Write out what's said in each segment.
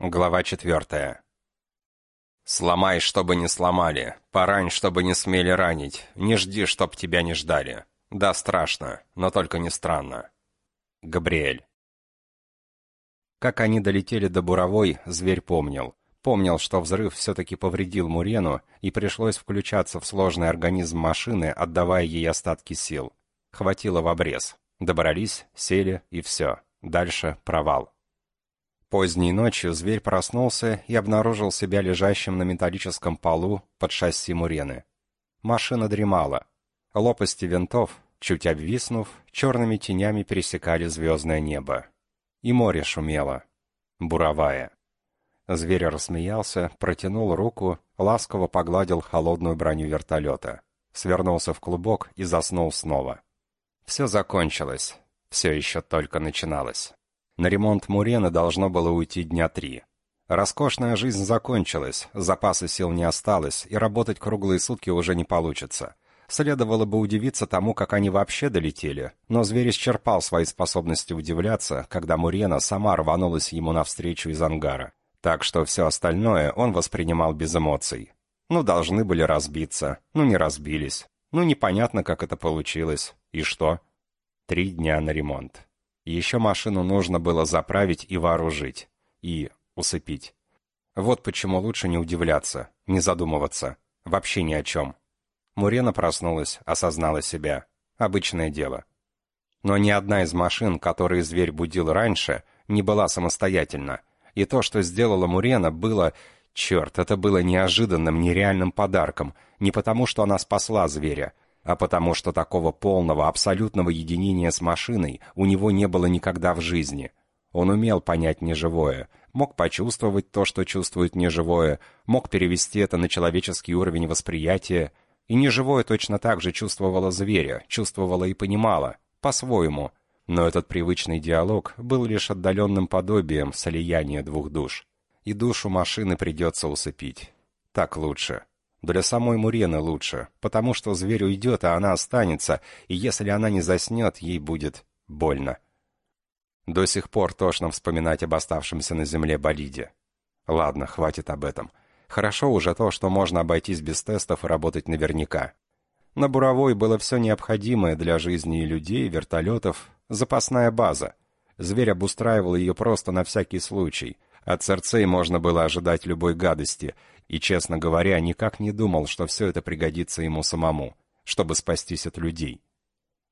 Глава четвертая. «Сломай, чтобы не сломали, порань, чтобы не смели ранить, не жди, чтоб тебя не ждали. Да, страшно, но только не странно». Габриэль. Как они долетели до Буровой, зверь помнил. Помнил, что взрыв все-таки повредил Мурену, и пришлось включаться в сложный организм машины, отдавая ей остатки сил. Хватило в обрез. Добрались, сели, и все. Дальше провал. Поздней ночью зверь проснулся и обнаружил себя лежащим на металлическом полу под шасси Мурены. Машина дремала. Лопасти винтов, чуть обвиснув, черными тенями пересекали звездное небо. И море шумело. Буровая. Зверь рассмеялся, протянул руку, ласково погладил холодную броню вертолета. Свернулся в клубок и заснул снова. Все закончилось. Все еще только начиналось. На ремонт Мурены должно было уйти дня три. Роскошная жизнь закончилась, запаса сил не осталось, и работать круглые сутки уже не получится. Следовало бы удивиться тому, как они вообще долетели, но зверь исчерпал свои способности удивляться, когда Мурена сама рванулась ему навстречу из ангара. Так что все остальное он воспринимал без эмоций. Ну, должны были разбиться, ну, не разбились. Ну, непонятно, как это получилось. И что? Три дня на ремонт. Еще машину нужно было заправить и вооружить. И усыпить. Вот почему лучше не удивляться, не задумываться. Вообще ни о чем. Мурена проснулась, осознала себя. Обычное дело. Но ни одна из машин, которые зверь будил раньше, не была самостоятельна. И то, что сделала Мурена, было... Черт, это было неожиданным, нереальным подарком. Не потому, что она спасла зверя, а потому что такого полного, абсолютного единения с машиной у него не было никогда в жизни. Он умел понять неживое, мог почувствовать то, что чувствует неживое, мог перевести это на человеческий уровень восприятия, и неживое точно так же чувствовало зверя, чувствовало и понимало, по-своему. Но этот привычный диалог был лишь отдаленным подобием слияния двух душ. И душу машины придется усыпить. Так лучше. Для самой Мурены лучше, потому что зверь уйдет, а она останется, и если она не заснет, ей будет больно. До сих пор тошно вспоминать об оставшемся на земле болиде. Ладно, хватит об этом. Хорошо уже то, что можно обойтись без тестов и работать наверняка. На Буровой было все необходимое для жизни и людей, вертолетов, запасная база. Зверь обустраивал ее просто на всякий случай. От Церцей можно было ожидать любой гадости, и, честно говоря, никак не думал, что все это пригодится ему самому, чтобы спастись от людей.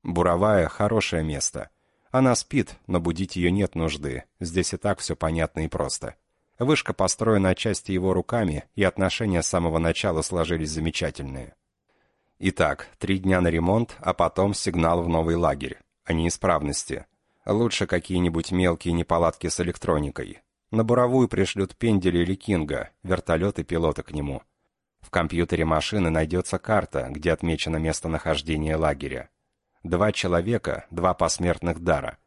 Буровая — хорошее место. Она спит, но будить ее нет нужды, здесь и так все понятно и просто. Вышка построена отчасти его руками, и отношения с самого начала сложились замечательные. Итак, три дня на ремонт, а потом сигнал в новый лагерь. О неисправности. Лучше какие-нибудь мелкие неполадки с электроникой. На буровую пришлют пенделя или кинга, вертолет и пилота к нему. В компьютере машины найдется карта, где отмечено местонахождение лагеря. Два человека, два посмертных дара.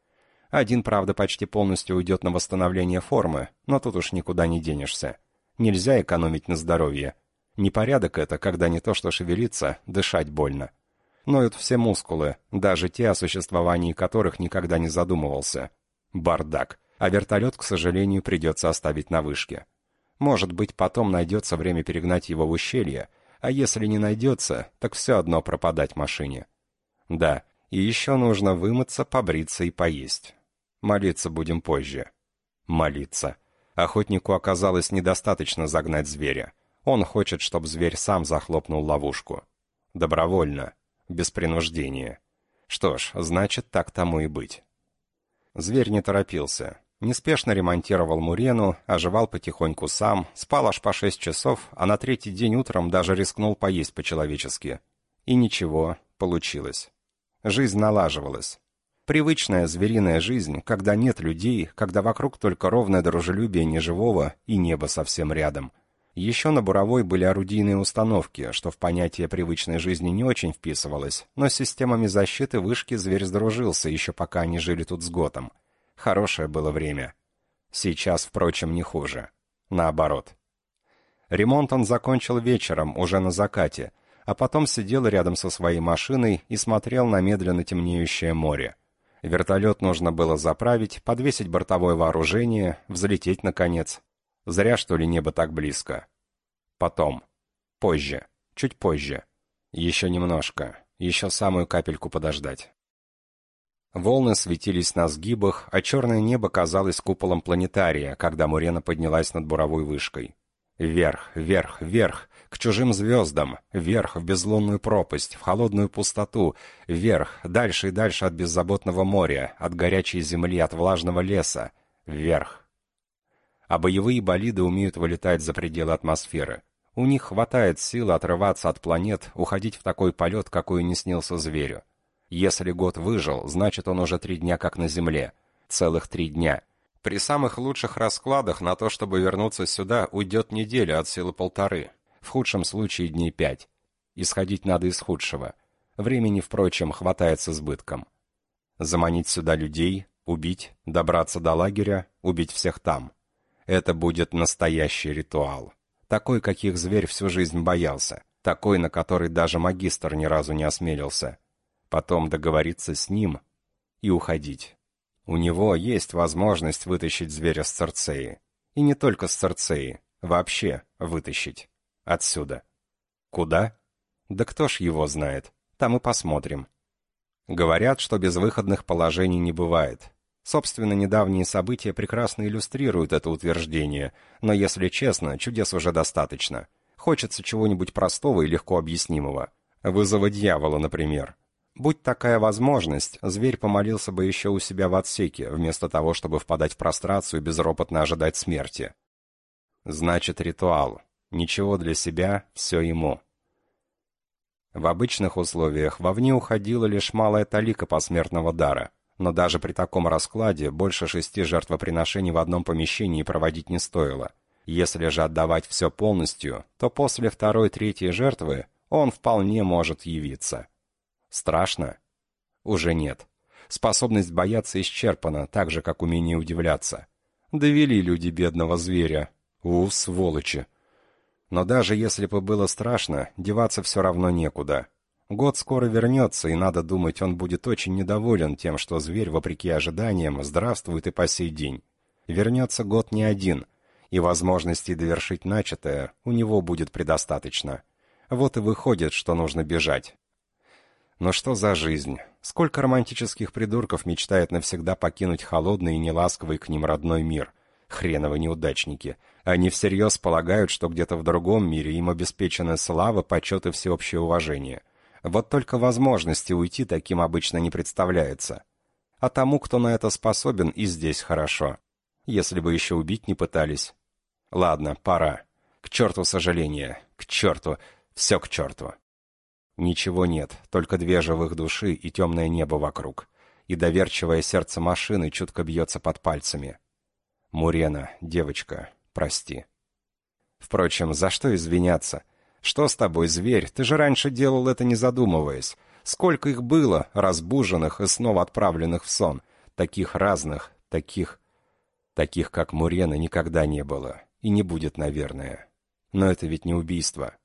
Один, правда, почти полностью уйдет на восстановление формы, но тут уж никуда не денешься. Нельзя экономить на здоровье. Непорядок это, когда не то что шевелиться, дышать больно. Ноют все мускулы, даже те, о существовании которых никогда не задумывался. Бардак а вертолет, к сожалению, придется оставить на вышке. Может быть, потом найдется время перегнать его в ущелье, а если не найдется, так все одно пропадать машине. Да, и еще нужно вымыться, побриться и поесть. Молиться будем позже. Молиться. Охотнику оказалось недостаточно загнать зверя. Он хочет, чтобы зверь сам захлопнул ловушку. Добровольно, без принуждения. Что ж, значит, так тому и быть. Зверь не торопился. Неспешно ремонтировал Мурену, оживал потихоньку сам, спал аж по шесть часов, а на третий день утром даже рискнул поесть по-человечески. И ничего, получилось. Жизнь налаживалась. Привычная звериная жизнь, когда нет людей, когда вокруг только ровное дружелюбие неживого и небо совсем рядом. Еще на Буровой были орудийные установки, что в понятие привычной жизни не очень вписывалось, но с системами защиты вышки зверь сдружился, еще пока они жили тут с Готом. Хорошее было время. Сейчас, впрочем, не хуже. Наоборот. Ремонт он закончил вечером, уже на закате, а потом сидел рядом со своей машиной и смотрел на медленно темнеющее море. Вертолет нужно было заправить, подвесить бортовое вооружение, взлететь, наконец. Зря, что ли, небо так близко. Потом. Позже. Чуть позже. Еще немножко. Еще самую капельку подождать. Волны светились на сгибах, а черное небо казалось куполом планетария, когда Мурена поднялась над буровой вышкой. Вверх, вверх, вверх, к чужим звездам, вверх в безлунную пропасть, в холодную пустоту, вверх, дальше и дальше от беззаботного моря, от горячей земли, от влажного леса, вверх. А боевые болиды умеют вылетать за пределы атмосферы. У них хватает сил отрываться от планет, уходить в такой полет, какой не снился зверю. Если год выжил, значит он уже три дня как на Земле. Целых три дня. При самых лучших раскладах на то, чтобы вернуться сюда, уйдет неделя от силы полторы. В худшем случае дней пять. Исходить надо из худшего. Времени, впрочем, хватает с избытком. Заманить сюда людей, убить, добраться до лагеря, убить всех там. Это будет настоящий ритуал. Такой, каких зверь всю жизнь боялся. Такой, на который даже магистр ни разу не осмелился потом договориться с ним и уходить. У него есть возможность вытащить зверя с Церцеи. И не только с Церцеи, вообще вытащить. Отсюда. Куда? Да кто ж его знает. Там и посмотрим. Говорят, что безвыходных положений не бывает. Собственно, недавние события прекрасно иллюстрируют это утверждение, но, если честно, чудес уже достаточно. Хочется чего-нибудь простого и легко объяснимого. Вызова дьявола, например. Будь такая возможность, зверь помолился бы еще у себя в отсеке, вместо того, чтобы впадать в прострацию и безропотно ожидать смерти. Значит, ритуал. Ничего для себя, все ему. В обычных условиях вовне уходила лишь малая талика посмертного дара, но даже при таком раскладе больше шести жертвоприношений в одном помещении проводить не стоило. Если же отдавать все полностью, то после второй-третьей жертвы он вполне может явиться. Страшно? Уже нет. Способность бояться исчерпана, так же, как умение удивляться. Довели люди бедного зверя. У, сволочи. Но даже если бы было страшно, деваться все равно некуда. Год скоро вернется, и надо думать, он будет очень недоволен тем, что зверь, вопреки ожиданиям, здравствует и по сей день. Вернется год не один, и возможностей довершить начатое у него будет предостаточно. Вот и выходит, что нужно бежать. Но что за жизнь? Сколько романтических придурков мечтает навсегда покинуть холодный и неласковый к ним родной мир? Хреновы неудачники. Они всерьез полагают, что где-то в другом мире им обеспечена слава, почет и всеобщее уважение. Вот только возможности уйти таким обычно не представляется. А тому, кто на это способен, и здесь хорошо. Если бы еще убить не пытались. Ладно, пора. К черту сожаления. К черту. Все к черту. Ничего нет, только две живых души и темное небо вокруг. И доверчивое сердце машины чутко бьется под пальцами. Мурена, девочка, прости. Впрочем, за что извиняться? Что с тобой, зверь? Ты же раньше делал это не задумываясь. Сколько их было, разбуженных и снова отправленных в сон. Таких разных, таких... Таких, как Мурена, никогда не было. И не будет, наверное. Но это ведь не убийство.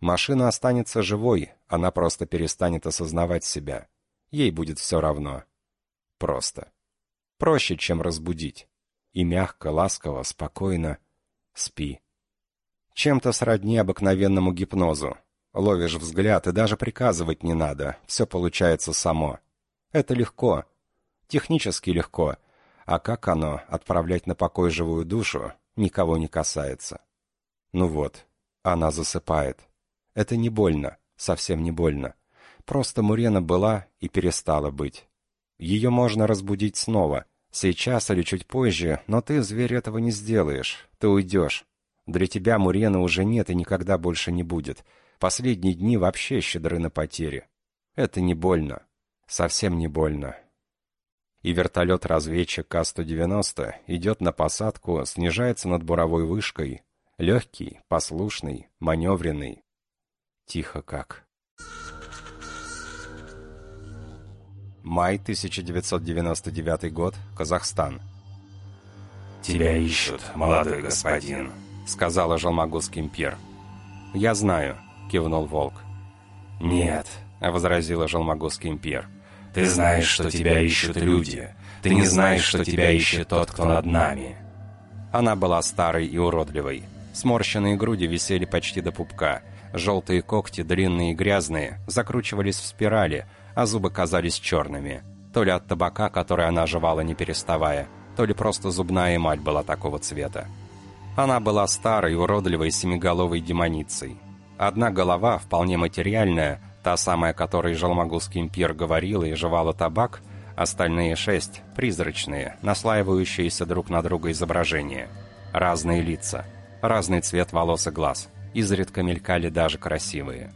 Машина останется живой, она просто перестанет осознавать себя. Ей будет все равно. Просто. Проще, чем разбудить. И мягко, ласково, спокойно спи. Чем-то сродни обыкновенному гипнозу. Ловишь взгляд, и даже приказывать не надо, все получается само. Это легко. Технически легко. А как оно, отправлять на покой живую душу, никого не касается. Ну вот, она засыпает. Это не больно, совсем не больно. Просто Мурена была и перестала быть. Ее можно разбудить снова, сейчас или чуть позже, но ты, зверь, этого не сделаешь. Ты уйдешь. Для тебя Мурена уже нет и никогда больше не будет. Последние дни вообще щедры на потери. Это не больно. Совсем не больно. И вертолет-разведчик К-190 идет на посадку, снижается над буровой вышкой. Легкий, послушный, маневренный. Тихо как. Май 1999 год, Казахстан. «Тебя ищут, молодой господин», — сказала Жалмагус Кемпир. «Я знаю», — кивнул Волк. «Нет», — возразила Жалмагус Кемпир. «Ты знаешь, что тебя ищут люди. Ты не знаешь, что тебя ищет тот, кто над нами». Она была старой и уродливой. Сморщенные груди висели почти до пупка. Желтые когти, длинные и грязные, закручивались в спирали, а зубы казались черными. То ли от табака, который она жевала не переставая, то ли просто зубная эмаль была такого цвета. Она была старой, уродливой, семиголовой демоницей. Одна голова, вполне материальная, та самая, которой Жалмагузский импир говорила и жевала табак, остальные шесть — призрачные, наслаивающиеся друг на друга изображения. Разные лица, разный цвет волос и глаз, изредка мелькали даже красивые.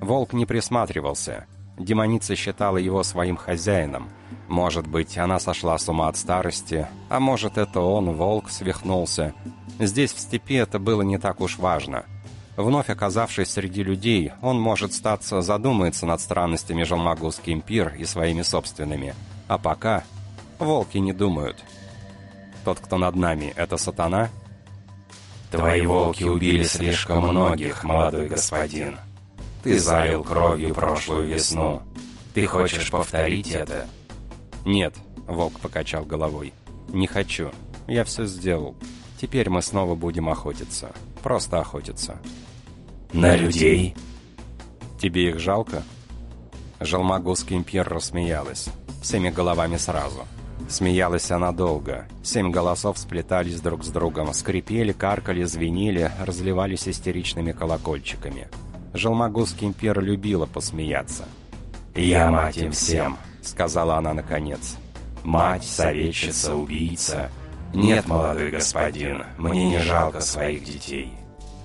Волк не присматривался. Демоница считала его своим хозяином. Может быть, она сошла с ума от старости, а может, это он, волк, свихнулся. Здесь, в степи, это было не так уж важно — Вновь оказавшись среди людей, он, может статься, задумается над странностями Жалмагузский импир и своими собственными. А пока волки не думают. Тот, кто над нами, это сатана? Твои волки убили слишком многих, молодой господин. Ты залил кровью прошлую весну. Ты хочешь повторить это? Нет, волк покачал головой. Не хочу. Я все сделал. Теперь мы снова будем охотиться. Просто охотиться. На людей? Тебе их жалко? Жалмагузский импер рассмеялась. Всеми головами сразу. Смеялась она долго. Семь голосов сплетались друг с другом, скрипели, каркали, звенели, разливались истеричными колокольчиками. Жалмагузский импер любила посмеяться. «Я мать им всем», — сказала она наконец. «Мать, советчица, убийца, «Нет, молодой господин, мне не жалко своих детей.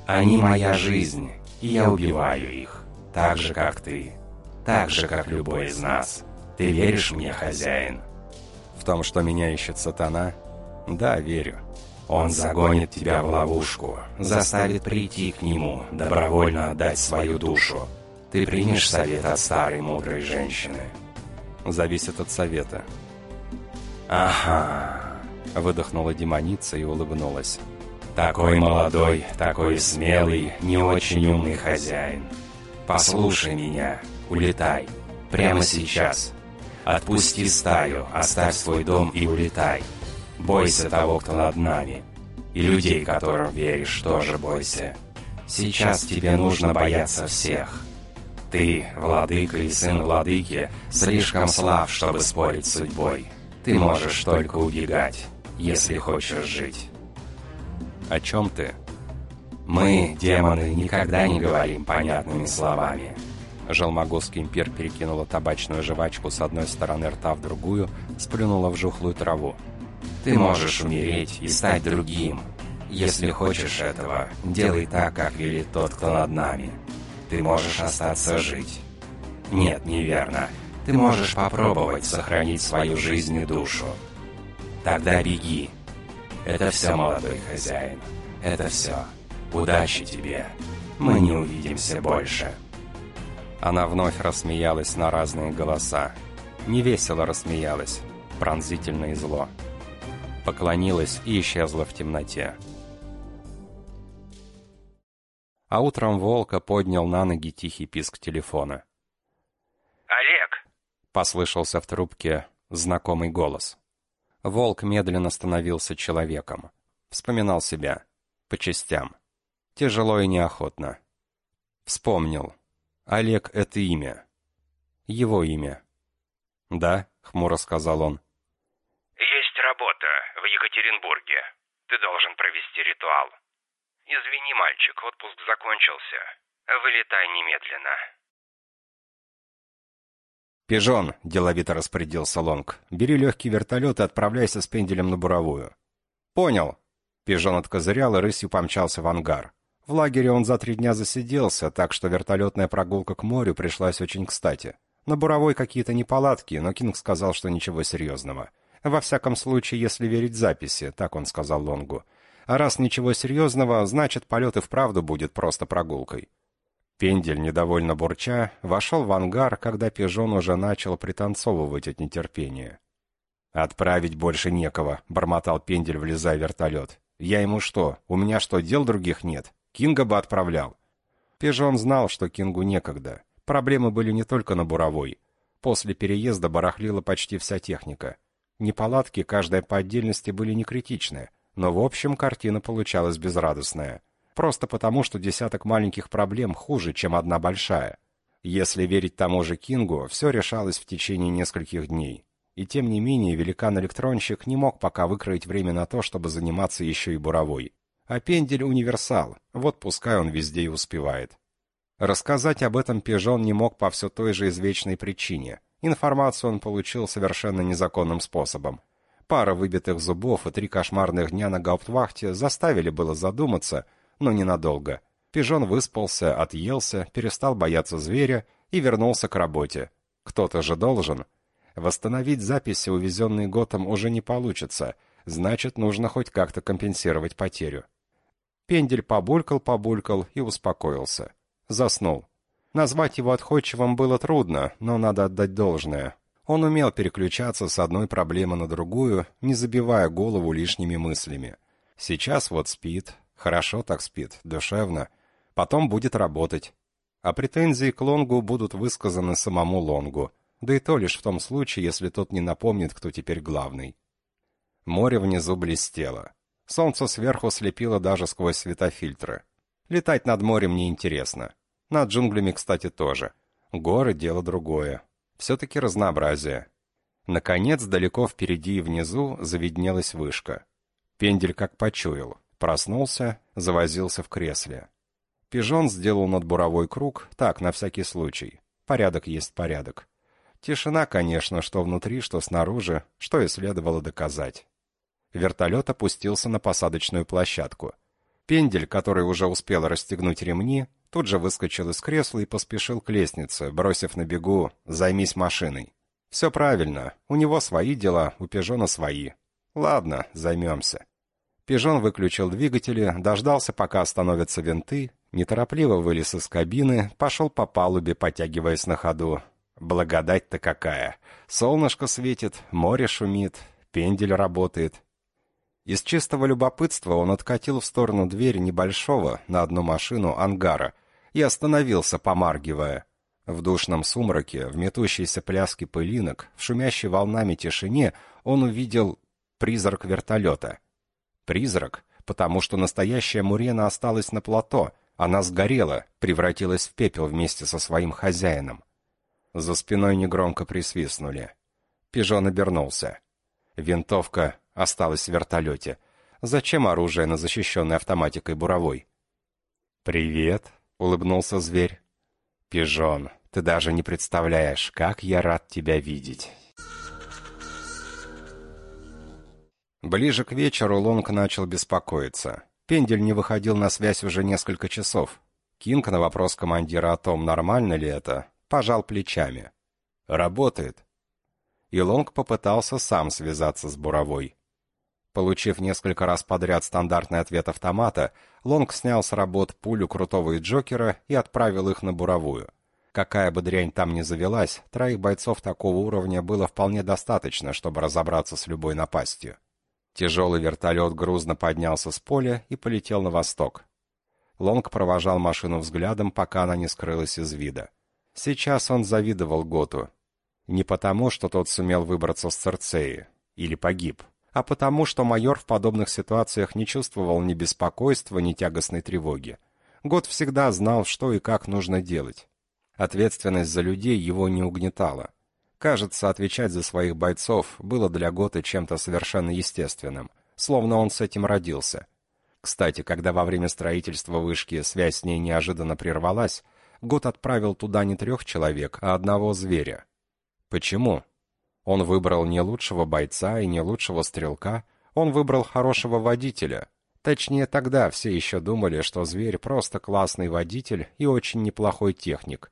Они моя жизнь, и я убиваю их, так же, как ты, так же, как любой из нас. Ты веришь мне, хозяин?» «В том, что меня ищет сатана? Да, верю». Он загонит тебя в ловушку, заставит прийти к нему, добровольно отдать свою душу. Ты примешь совет от старой мудрой женщины? Зависит от совета. Ага. Выдохнула демоница и улыбнулась. «Такой молодой, такой смелый, не очень умный хозяин. Послушай меня, улетай. Прямо сейчас. Отпусти стаю, оставь свой дом и улетай. Бойся того, кто над нами. И людей, которым веришь, тоже бойся. Сейчас тебе нужно бояться всех. Ты, владыка и сын владыки, слишком слаб, чтобы спорить с судьбой. Ты можешь только убегать если хочешь жить. О чем ты? Мы, демоны, никогда не говорим понятными словами. Жалмагосский импер перекинула табачную жвачку с одной стороны рта в другую, сплюнула в жухлую траву. Ты можешь умереть и стать другим. Если хочешь этого, делай так, как велит тот, кто над нами. Ты можешь остаться жить. Нет, неверно. Ты можешь попробовать сохранить свою жизнь и душу. Тогда беги. Это все, молодой хозяин. Это все. Удачи тебе. Мы не увидимся больше. Она вновь рассмеялась на разные голоса. Невесело рассмеялась, пронзительно и зло. Поклонилась и исчезла в темноте. А утром Волка поднял на ноги тихий писк телефона. «Олег!» — послышался в трубке знакомый голос. Волк медленно становился человеком. Вспоминал себя. По частям. Тяжело и неохотно. Вспомнил. Олег — это имя. Его имя. «Да», — хмуро сказал он. «Есть работа в Екатеринбурге. Ты должен провести ритуал. Извини, мальчик, отпуск закончился. Вылетай немедленно». «Пижон», — деловито распорядился Лонг, — «бери легкий вертолет и отправляйся с пенделем на буровую». «Понял». Пижон откозырял и рысью помчался в ангар. В лагере он за три дня засиделся, так что вертолетная прогулка к морю пришлась очень кстати. На буровой какие-то неполадки, но Кинг сказал, что ничего серьезного. Во всяком случае, если верить записи, так он сказал Лонгу. А раз ничего серьезного, значит, полет и вправду будет просто прогулкой. Пендель, недовольно бурча, вошел в ангар, когда пижон уже начал пританцовывать от нетерпения. «Отправить больше некого», — бормотал Пендель, влезая в вертолет. «Я ему что? У меня что, дел других нет? Кинга бы отправлял». Пижон знал, что Кингу некогда. Проблемы были не только на буровой. После переезда барахлила почти вся техника. Неполадки, каждая по отдельности, были не критичны, Но в общем картина получалась безрадостная. Просто потому, что десяток маленьких проблем хуже, чем одна большая. Если верить тому же Кингу, все решалось в течение нескольких дней. И тем не менее, великан-электронщик не мог пока выкроить время на то, чтобы заниматься еще и буровой. А пендель — универсал, вот пускай он везде и успевает. Рассказать об этом Пижон не мог по все той же извечной причине. Информацию он получил совершенно незаконным способом. Пара выбитых зубов и три кошмарных дня на гауптвахте заставили было задуматься, но ненадолго. Пижон выспался, отъелся, перестал бояться зверя и вернулся к работе. Кто-то же должен. Восстановить записи, увезенные Готом, уже не получится, значит, нужно хоть как-то компенсировать потерю. Пендель побулькал-побулькал и успокоился. Заснул. Назвать его отходчивым было трудно, но надо отдать должное. Он умел переключаться с одной проблемы на другую, не забивая голову лишними мыслями. Сейчас вот спит, хорошо так спит, душевно. Потом будет работать. А претензии к Лонгу будут высказаны самому Лонгу. Да и то лишь в том случае, если тот не напомнит, кто теперь главный. Море внизу блестело. Солнце сверху слепило даже сквозь светофильтры. Летать над морем неинтересно. Над джунглями, кстати, тоже. Горы — дело другое. Все-таки разнообразие. Наконец, далеко впереди и внизу завиднелась вышка. Пендель как почуял. Проснулся, завозился в кресле. Пижон сделал над буровой круг, так, на всякий случай. Порядок есть порядок. Тишина, конечно, что внутри, что снаружи, что и следовало доказать. Вертолет опустился на посадочную площадку. Пендель, который уже успел расстегнуть ремни, тут же выскочил из кресла и поспешил к лестнице, бросив на бегу «Займись машиной». «Все правильно. У него свои дела, у Пижона свои. Ладно, займемся». Пижон выключил двигатели, дождался, пока остановятся винты, неторопливо вылез из кабины, пошел по палубе, потягиваясь на ходу. Благодать-то какая! Солнышко светит, море шумит, пендель работает. Из чистого любопытства он откатил в сторону дверь небольшого, на одну машину, ангара и остановился, помаргивая. В душном сумраке, в метущейся пляске пылинок, в шумящей волнами тишине он увидел призрак вертолета. Призрак, потому что настоящая Мурена осталась на плато, она сгорела, превратилась в пепел вместе со своим хозяином. За спиной негромко присвистнули. Пижон обернулся. Винтовка осталась в вертолете. Зачем оружие на защищенной автоматикой буровой? «Привет», — улыбнулся зверь. «Пижон, ты даже не представляешь, как я рад тебя видеть». Ближе к вечеру Лонг начал беспокоиться. Пендель не выходил на связь уже несколько часов. Кинг на вопрос командира о том, нормально ли это, пожал плечами. «Работает». И Лонг попытался сам связаться с Буровой. Получив несколько раз подряд стандартный ответ автомата, Лонг снял с работ пулю крутого и Джокера и отправил их на буровую. Какая бы дрянь там ни завелась, троих бойцов такого уровня было вполне достаточно, чтобы разобраться с любой напастью. Тяжелый вертолет грузно поднялся с поля и полетел на восток. Лонг провожал машину взглядом, пока она не скрылась из вида. Сейчас он завидовал Готу. Не потому, что тот сумел выбраться с Церцеи. Или погиб а потому, что майор в подобных ситуациях не чувствовал ни беспокойства, ни тягостной тревоги. Год всегда знал, что и как нужно делать. Ответственность за людей его не угнетала. Кажется, отвечать за своих бойцов было для Гота чем-то совершенно естественным, словно он с этим родился. Кстати, когда во время строительства вышки связь с ней неожиданно прервалась, Гот отправил туда не трех человек, а одного зверя. Почему? Он выбрал не лучшего бойца и не лучшего стрелка, он выбрал хорошего водителя. Точнее, тогда все еще думали, что зверь просто классный водитель и очень неплохой техник.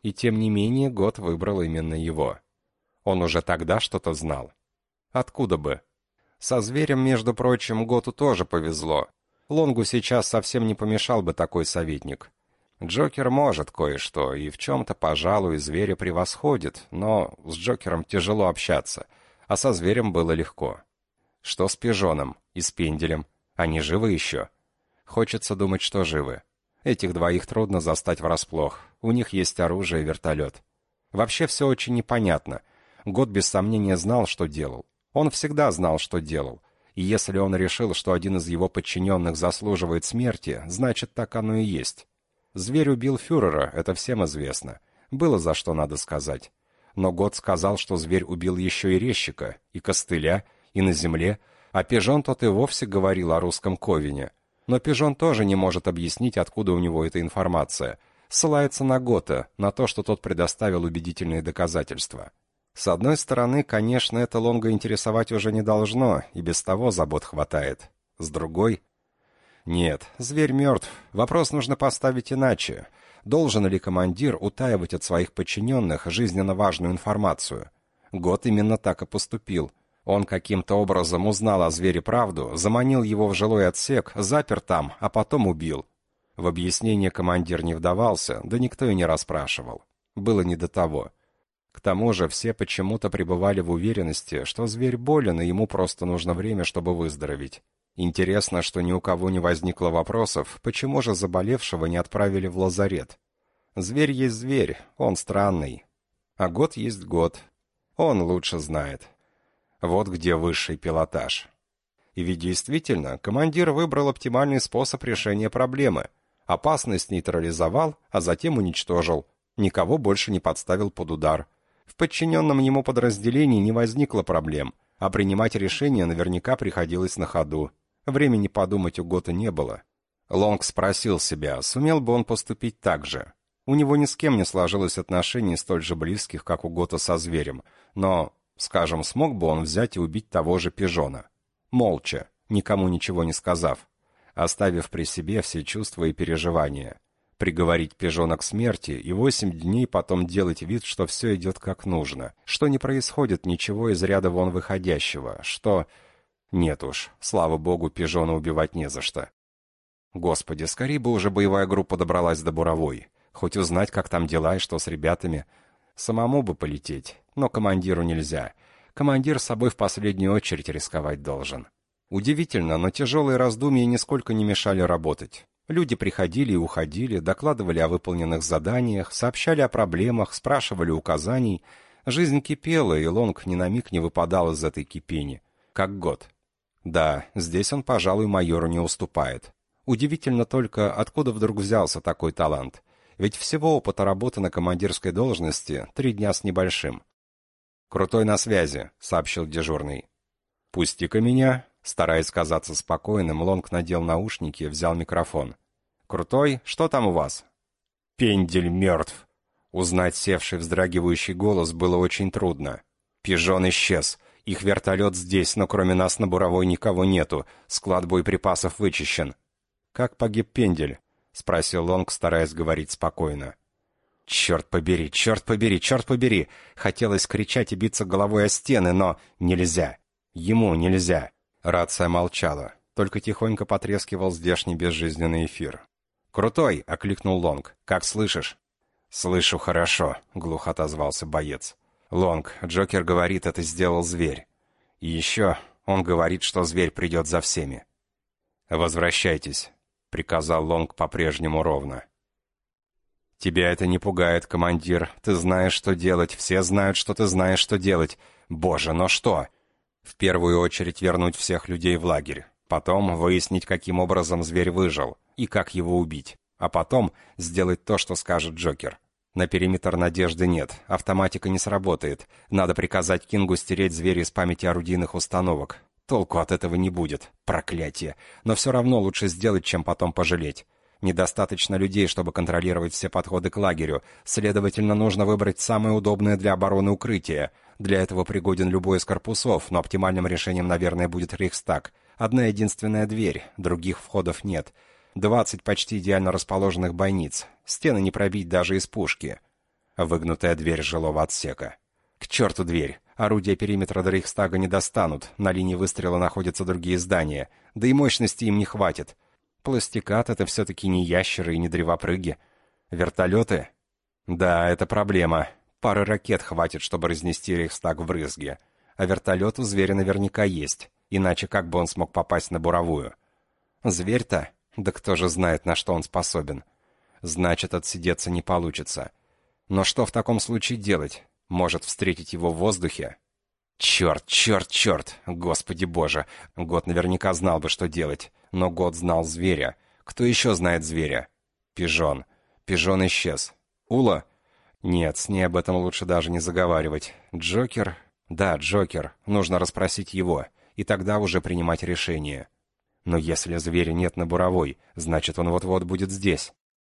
И тем не менее, год выбрал именно его. Он уже тогда что-то знал. Откуда бы? Со зверем, между прочим, Готу тоже повезло. Лонгу сейчас совсем не помешал бы такой советник. Джокер может кое-что, и в чем-то, пожалуй, зверя превосходит, но с Джокером тяжело общаться, а со зверем было легко. Что с Пижоном и с Пенделем? Они живы еще? Хочется думать, что живы. Этих двоих трудно застать врасплох. У них есть оружие и вертолет. Вообще все очень непонятно. Год без сомнения знал, что делал. Он всегда знал, что делал. И если он решил, что один из его подчиненных заслуживает смерти, значит, так оно и есть. Зверь убил фюрера, это всем известно. Было за что надо сказать. Но Год сказал, что зверь убил еще и резчика, и костыля, и на земле, а Пижон тот и вовсе говорил о русском Ковине. Но Пижон тоже не может объяснить, откуда у него эта информация. Ссылается на Гота, на то, что тот предоставил убедительные доказательства. С одной стороны, конечно, это Лонга интересовать уже не должно, и без того забот хватает. С другой... Нет, зверь мертв. Вопрос нужно поставить иначе. Должен ли командир утаивать от своих подчиненных жизненно важную информацию? Гот именно так и поступил — он каким-то образом узнал о звере правду, заманил его в жилой отсек, запер там, а потом убил. В объяснение командир не вдавался, да никто и не расспрашивал. Было не до того. К тому же все почему-то пребывали в уверенности, что зверь болен, и ему просто нужно время, чтобы выздороветь. Интересно, что ни у кого не возникло вопросов, почему же заболевшего не отправили в лазарет. Зверь есть зверь, он странный. А год есть год. Он лучше знает. Вот где высший пилотаж. И ведь действительно, командир выбрал оптимальный способ решения проблемы. Опасность нейтрализовал, а затем уничтожил. Никого больше не подставил под удар. В подчиненном ему подразделении не возникло проблем, а принимать решения наверняка приходилось на ходу. Времени подумать у Гота не было. Лонг спросил себя, сумел бы он поступить так же. У него ни с кем не сложилось отношений столь же близких, как у Гота со зверем, но Скажем, смог бы он взять и убить того же пижона. Молча, никому ничего не сказав, оставив при себе все чувства и переживания. Приговорить пижона к смерти и восемь дней потом делать вид, что все идет как нужно, что не происходит ничего из ряда вон выходящего, что... Нет уж, слава богу, пижона убивать не за что. Господи, скорее бы уже боевая группа добралась до Буровой. Хоть узнать, как там дела и что с ребятами. Самому бы полететь, но командиру нельзя. Командир с собой в последнюю очередь рисковать должен. Удивительно, но тяжелые раздумья нисколько не мешали работать. Люди приходили и уходили, докладывали о выполненных заданиях, сообщали о проблемах, спрашивали указаний. Жизнь кипела, и Лонг ни на миг не выпадал из этой кипени. Как год. Да, здесь он, пожалуй, майору не уступает. Удивительно только, откуда вдруг взялся такой талант. Ведь всего опыта работы на командирской должности три дня с небольшим. «Крутой на связи», — сообщил дежурный. «Пусти-ка меня». Стараясь казаться спокойным, Лонг надел наушники и взял микрофон. «Крутой, что там у вас?» «Пендель мертв». Узнать севший вздрагивающий голос было очень трудно. «Пижон исчез. Их вертолет здесь, но кроме нас на буровой никого нету. Склад боеприпасов вычищен». «Как погиб Пендель?» — спросил Лонг, стараясь говорить спокойно. Черт побери, черт побери, черт побери! Хотелось кричать и биться головой о стены, но нельзя. Ему нельзя. Рация молчала. Только тихонько потрескивал здешний безжизненный эфир. «Крутой!» — окликнул Лонг. «Как слышишь?» «Слышу хорошо», — глухо отозвался боец. «Лонг, Джокер говорит, это сделал зверь. И еще он говорит, что зверь придет за всеми». «Возвращайтесь», — приказал Лонг по-прежнему ровно. «Тебя это не пугает, командир. Ты знаешь, что делать. Все знают, что ты знаешь, что делать. Боже, но что?» «В первую очередь вернуть всех людей в лагерь. Потом выяснить, каким образом зверь выжил и как его убить. А потом сделать то, что скажет Джокер. На периметр надежды нет, автоматика не сработает. Надо приказать Кингу стереть зверя из памяти орудийных установок. Толку от этого не будет. Проклятие. Но все равно лучше сделать, чем потом пожалеть. Недостаточно людей, чтобы контролировать все подходы к лагерю. Следовательно, нужно выбрать самое удобное для обороны укрытие. Для этого пригоден любой из корпусов, но оптимальным решением, наверное, будет Рейхстаг. Одна единственная дверь, других входов нет. Двадцать почти идеально расположенных бойниц. Стены не пробить даже из пушки. Выгнутая дверь жилого отсека. К черту дверь. Орудия периметра до Рейхстага не достанут. На линии выстрела находятся другие здания. Да и мощности им не хватит. Пластикат — это все-таки не ящеры и не древопрыги. Вертолеты? Да, это проблема. Пары ракет хватит, чтобы разнести Рейхстаг в брызге. А вертолет у зверя наверняка есть. Иначе как бы он смог попасть на буровую? Зверь-то? Да кто же знает, на что он способен. Значит, отсидеться не получится. Но что в таком случае делать? Может, встретить его в воздухе? Черт, черт, черт! Господи боже! Год наверняка знал бы, что делать. Но Год знал зверя. Кто еще знает зверя? Пижон. Пижон исчез. Ула? Нет, с ней об этом лучше даже не заговаривать. Джокер? Да, Джокер. Нужно расспросить его. И тогда уже принимать решение. Но если зверя нет на буровой, значит, он вот-вот будет здесь.